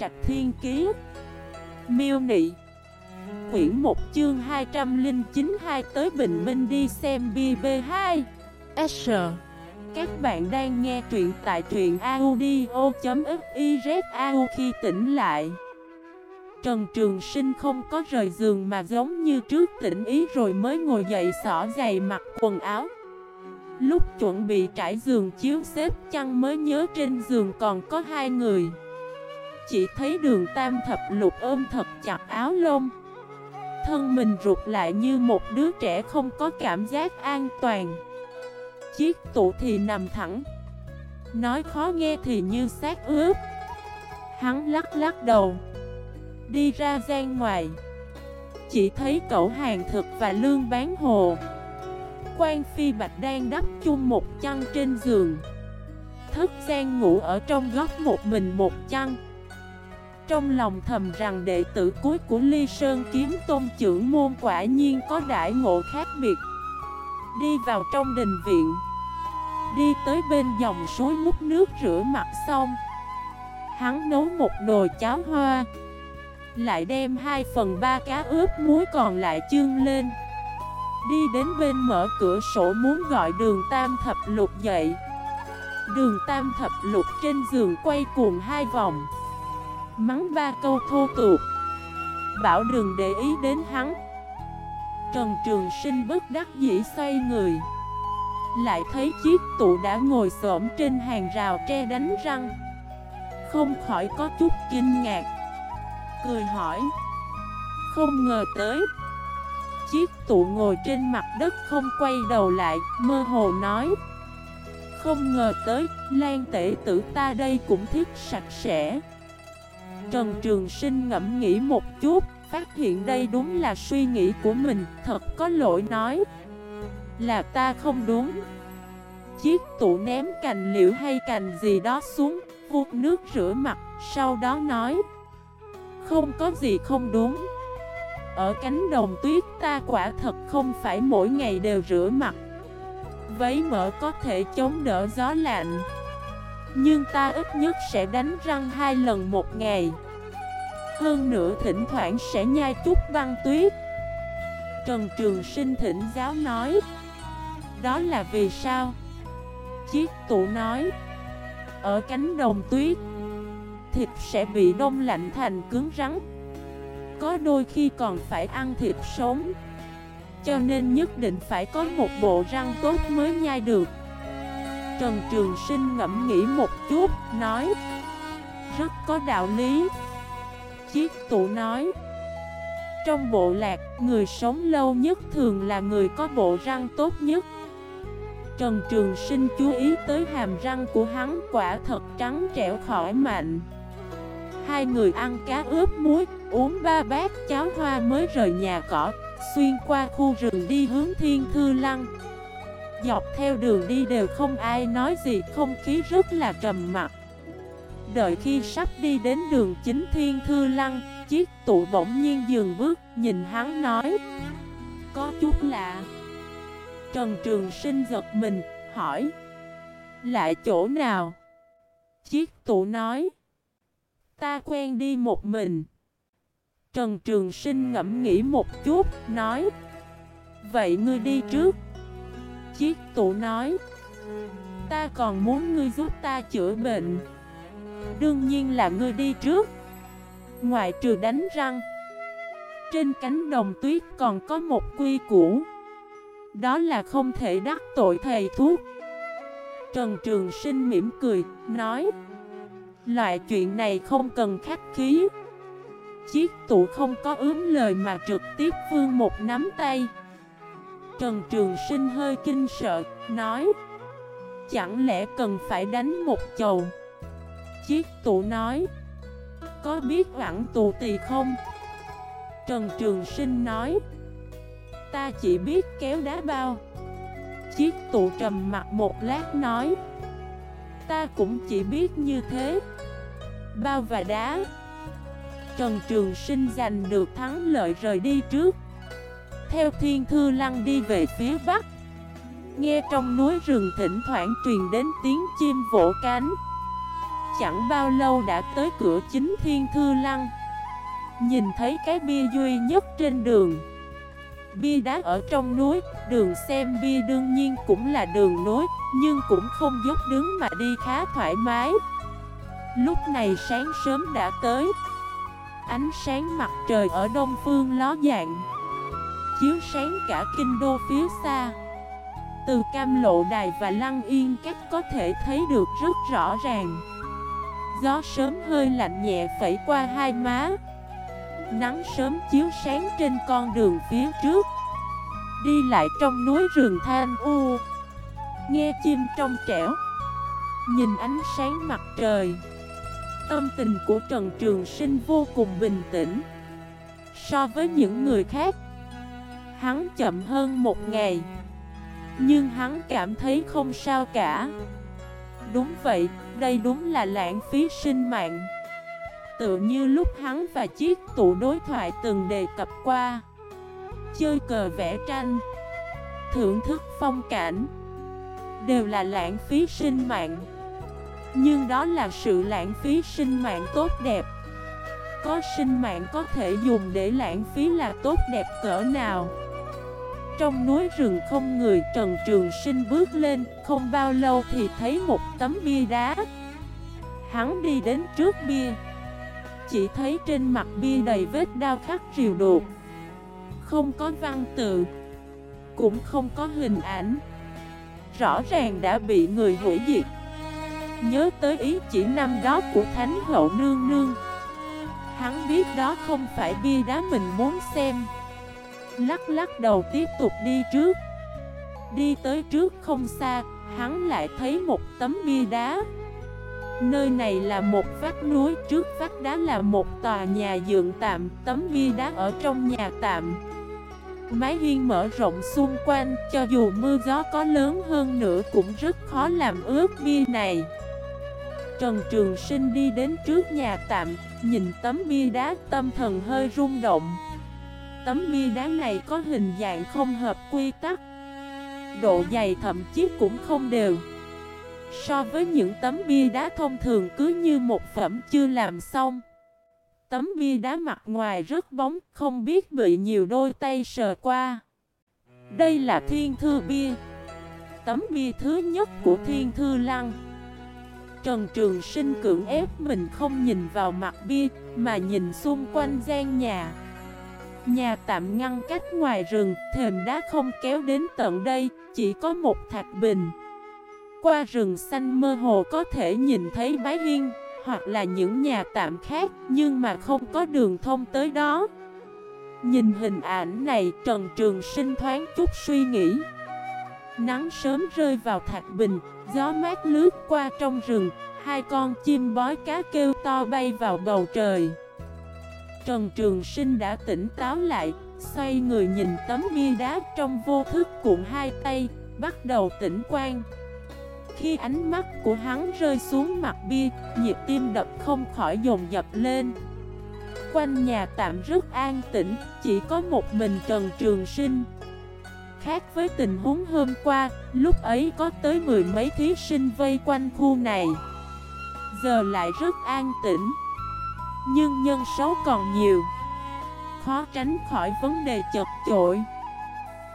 Trạch Thiên Kiế Miêu Nị. Quyển 1 chương 209 hai tới Bình Minh đi xem BB2 S. Các bạn đang nghe truyện tại truyện audio.xyz khi tỉnh lại. Trần Trường Sinh không có rời giường mà giống như trước tỉnh ý rồi mới ngồi dậy xỏ giày mặc quần áo. Lúc chuẩn bị trải giường chiếu xếp chăn mới nhớ trên giường còn có hai người. Chỉ thấy đường tam thập lục ôm thật chặt áo lông. Thân mình rụt lại như một đứa trẻ không có cảm giác an toàn. Chiếc tủ thì nằm thẳng. Nói khó nghe thì như xác ướp. Hắn lắc lắc đầu. Đi ra gian ngoài. Chỉ thấy cậu hàng thực và lương bán hồ. Quan Phi Bạch đang đắp chung một chăn trên giường. Thức gian ngủ ở trong góc một mình một chăn. Trong lòng thầm rằng đệ tử cuối của Ly Sơn kiếm tôn trưởng môn quả nhiên có đại ngộ khác biệt. Đi vào trong đình viện, Đi tới bên dòng suối múc nước rửa mặt xong. Hắn nấu một nồi cháo hoa, Lại đem 2 phần 3 cá ướp muối còn lại chương lên. Đi đến bên mở cửa sổ muốn gọi đường tam thập lục dậy. Đường tam thập lục trên giường quay cuồng hai vòng. Mắng ba câu thô tục Bảo đừng để ý đến hắn. Trần Trường Sinh bất đắc dĩ xoay người. Lại thấy chiếc tụ đã ngồi xổm trên hàng rào tre đánh răng. Không khỏi có chút kinh ngạc. Cười hỏi. Không ngờ tới. Chiếc tụ ngồi trên mặt đất không quay đầu lại, mơ hồ nói. Không ngờ tới, lan tể tử ta đây cũng thiết sạch sẽ. Trần Trường Sinh ngẫm nghĩ một chút, phát hiện đây đúng là suy nghĩ của mình, thật có lỗi nói. Là ta không đúng. Chiếc tủ ném cành liễu hay cành gì đó xuống, vuốt nước rửa mặt, sau đó nói. Không có gì không đúng. Ở cánh đồng tuyết ta quả thật không phải mỗi ngày đều rửa mặt. Váy mở có thể chống đỡ gió lạnh. Nhưng ta ít nhất sẽ đánh răng hai lần một ngày. Hơn nữa thỉnh thoảng sẽ nhai chút băng tuyết. Trần Trường Sinh thỉnh giáo nói, Đó là vì sao? Chiếc tụ nói, Ở cánh đồng tuyết, Thịt sẽ bị đông lạnh thành cứng rắn. Có đôi khi còn phải ăn thịt sống. Cho nên nhất định phải có một bộ răng tốt mới nhai được. Trần Trường Sinh ngẫm nghĩ một chút, nói Rất có đạo lý. Chiếc tụ nói Trong bộ lạc, người sống lâu nhất thường là người có bộ răng tốt nhất. Trần Trường Sinh chú ý tới hàm răng của hắn quả thật trắng trẻo khỏi mạnh Hai người ăn cá ướp muối, uống ba bát cháo hoa mới rời nhà cỏ, xuyên qua khu rừng đi hướng thiên thư lăng. Dọc theo đường đi đều không ai nói gì, không khí rất là trầm mặc. Đợi khi sắp đi đến đường chính thiên thư lăng, chiếc tụ bỗng nhiên dừng bước, nhìn hắn nói Có chút lạ Trần Trường Sinh giật mình, hỏi Lại chỗ nào? Chiếc tụ nói Ta quen đi một mình Trần Trường Sinh ngẫm nghĩ một chút, nói Vậy ngươi đi trước Chiếc tụ nói Ta còn muốn ngươi giúp ta chữa bệnh. Đương nhiên là ngươi đi trước. Ngoại trừ đánh răng Trên cánh đồng tuyết còn có một quy củ. Đó là không thể đắc tội thầy thuốc. Trần Trường Sinh mỉm cười, nói Loại chuyện này không cần khách khí. Chiếc tụ không có ướm lời mà trực tiếp vương một nắm tay. Trần Trường Sinh hơi kinh sợ, nói Chẳng lẽ cần phải đánh một chầu? Chiếc tụ nói Có biết oản tù tì không? Trần Trường Sinh nói Ta chỉ biết kéo đá bao. Chiếc tụ trầm mặt một lát nói Ta cũng chỉ biết như thế Bao và đá. Trần Trường Sinh giành được thắng lợi rời đi trước. Theo Thiên Thư Lăng đi về phía Bắc. Nghe trong núi rừng thỉnh thoảng truyền đến tiếng chim vỗ cánh. Chẳng bao lâu đã tới cửa chính Thiên Thư Lăng. Nhìn thấy cái bia duy nhất trên đường. Bia đá ở trong núi, đường xem bia đương nhiên cũng là đường núi Nhưng cũng không dốc đứng mà đi khá thoải mái. Lúc này sáng sớm đã tới. Ánh sáng mặt trời ở đông phương ló dạng. Chiếu sáng cả kinh đô phía xa. Từ cam lộ đài và lăng yên cách có thể thấy được rất rõ ràng. Gió sớm hơi lạnh nhẹ phẩy qua hai má. Nắng sớm chiếu sáng trên con đường phía trước. Đi lại trong núi rừng than u. Nghe chim trong trẻo. Nhìn ánh sáng mặt trời. Tâm tình của Trần Trường Sinh vô cùng bình tĩnh. So với những người khác Hắn chậm hơn một ngày. Nhưng hắn cảm thấy không sao cả. Đúng vậy, đây đúng là lãng phí sinh mạng. Tự như lúc hắn và chiếc tủ đối thoại từng đề cập qua. Chơi cờ vẽ tranh Thưởng thức phong cảnh Đều là lãng phí sinh mạng. Nhưng đó là sự lãng phí sinh mạng tốt đẹp. Có sinh mạng có thể dùng để lãng phí là tốt đẹp cỡ nào. Trong núi rừng không người, Trần Trường Sinh bước lên, Không bao lâu thì thấy một tấm bia đá. Hắn đi đến trước bia. Chỉ thấy trên mặt bia đầy vết đao khắc rìu đột. Không có văn tự, Cũng không có hình ảnh. Rõ ràng đã bị người hủy diệt. Nhớ tới ý chỉ năm đó của Thánh Hậu Nương Nương. Hắn biết đó không phải bia đá mình muốn xem. Lắc lắc đầu tiếp tục đi trước Đi tới trước không xa Hắn lại thấy một tấm bia đá Nơi này là một vách núi, trước vách đá là một tòa nhà dựng tạm, tấm bia đá ở trong nhà tạm. Mái hiên mở rộng xung quanh, cho dù mưa gió có lớn hơn nữa cũng rất khó làm ướt bia này. Trần Trường Sinh đi đến trước nhà tạm, nhìn tấm bia đá tâm thần hơi rung động. Tấm bia đá này có hình dạng không hợp quy tắc, độ dày thậm chí cũng không đều. So với những tấm bia đá thông thường cứ như một phẩm chưa làm xong. Tấm bia đá mặt ngoài rất bóng, không biết bị nhiều đôi tay sờ qua. Đây là thiên thư bia. Tấm bia thứ nhất của thiên thư lăng. Trần Trường Sinh cưỡng ép mình không nhìn vào mặt bia Mà nhìn xung quanh gian nhà. Nhà tạm ngăn cách ngoài rừng, Thềm đá không kéo đến tận đây, Chỉ có một thạch bình. Qua rừng xanh mơ hồ có thể nhìn thấy mái hiên, Hoặc là những nhà tạm khác, Nhưng mà không có đường thông tới đó. Nhìn hình ảnh này, Trần Trường Sinh thoáng chút suy nghĩ. Nắng sớm rơi vào thạch bình, Gió mát lướt qua trong rừng, Hai con chim bói cá kêu to bay vào bầu trời. Trần Trường Sinh đã tỉnh táo lại Xoay người nhìn tấm bia đá trong vô thức cuộn hai tay Bắt đầu tỉnh quan. khi ánh mắt của hắn rơi xuống mặt bia, nhịp tim đập không khỏi dồn dập lên. Quanh nhà tạm rất an tĩnh, chỉ có một mình Trần Trường Sinh. Khác với tình huống hôm qua, lúc ấy có tới mười mấy thí sinh vây quanh khu này. Giờ lại rất an tĩnh. Nhưng nhân số còn nhiều. Khó tránh khỏi vấn đề chật chội.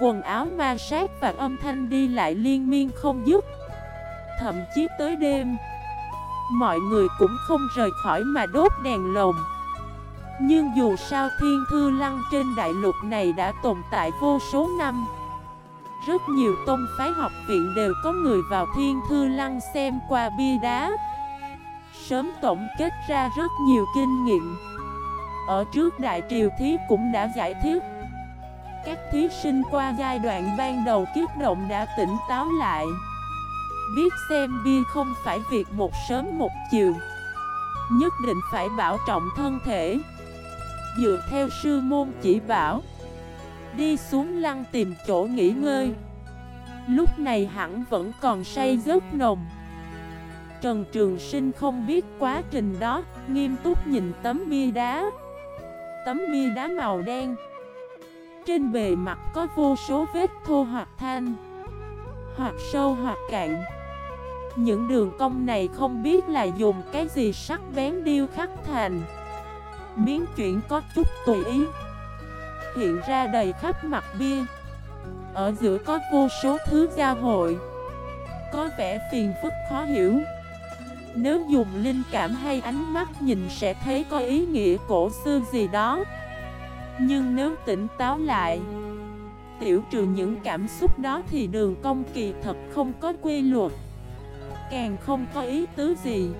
Quần áo ma sát và âm thanh đi lại liên miên không dứt. Thậm chí tới đêm, Mọi người cũng không rời khỏi mà đốt đèn lồng Nhưng dù sao thiên thư lăng trên đại lục này đã tồn tại vô số năm, Rất nhiều tôn phái học viện đều có người vào thiên thư lăng xem qua bia đá Sớm tổng kết ra rất nhiều kinh nghiệm. Ở trước đại triều thí cũng đã giải thích. Các thí sinh qua giai đoạn ban đầu kiếp động đã tỉnh táo lại. Biết xem bia không phải việc một sớm một chiều. Nhất định phải bảo trọng thân thể. Dựa theo sư môn chỉ bảo, Đi xuống lăng tìm chỗ nghỉ ngơi. Lúc này hẳn vẫn còn say giấc nồng. Trần Trường Sinh không biết quá trình đó, Nghiêm túc nhìn tấm bia đá. Tấm bia đá màu đen. Trên bề mặt có vô số vết thô hoặc than, Hoặc sâu hoặc cạn. Những đường cong này không biết là dùng cái gì sắc bén điêu khắc thành. Biến chuyển có chút tùy ý. Hiện ra đầy khắp mặt bia. Ở giữa có vô số thứ giao hội. Có vẻ phiền phức khó hiểu. Nếu dùng linh cảm hay ánh mắt nhìn sẽ thấy có ý nghĩa cổ xưa gì đó. Nhưng nếu tỉnh táo lại, Tiểu trừ những cảm xúc đó thì đường công kỳ thật không có quy luật, Càng không có ý tứ gì.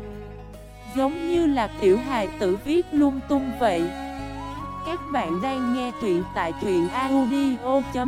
Giống như là tiểu hài tử viết lung tung vậy. Các bạn đang nghe truyện tại truyện audio.fif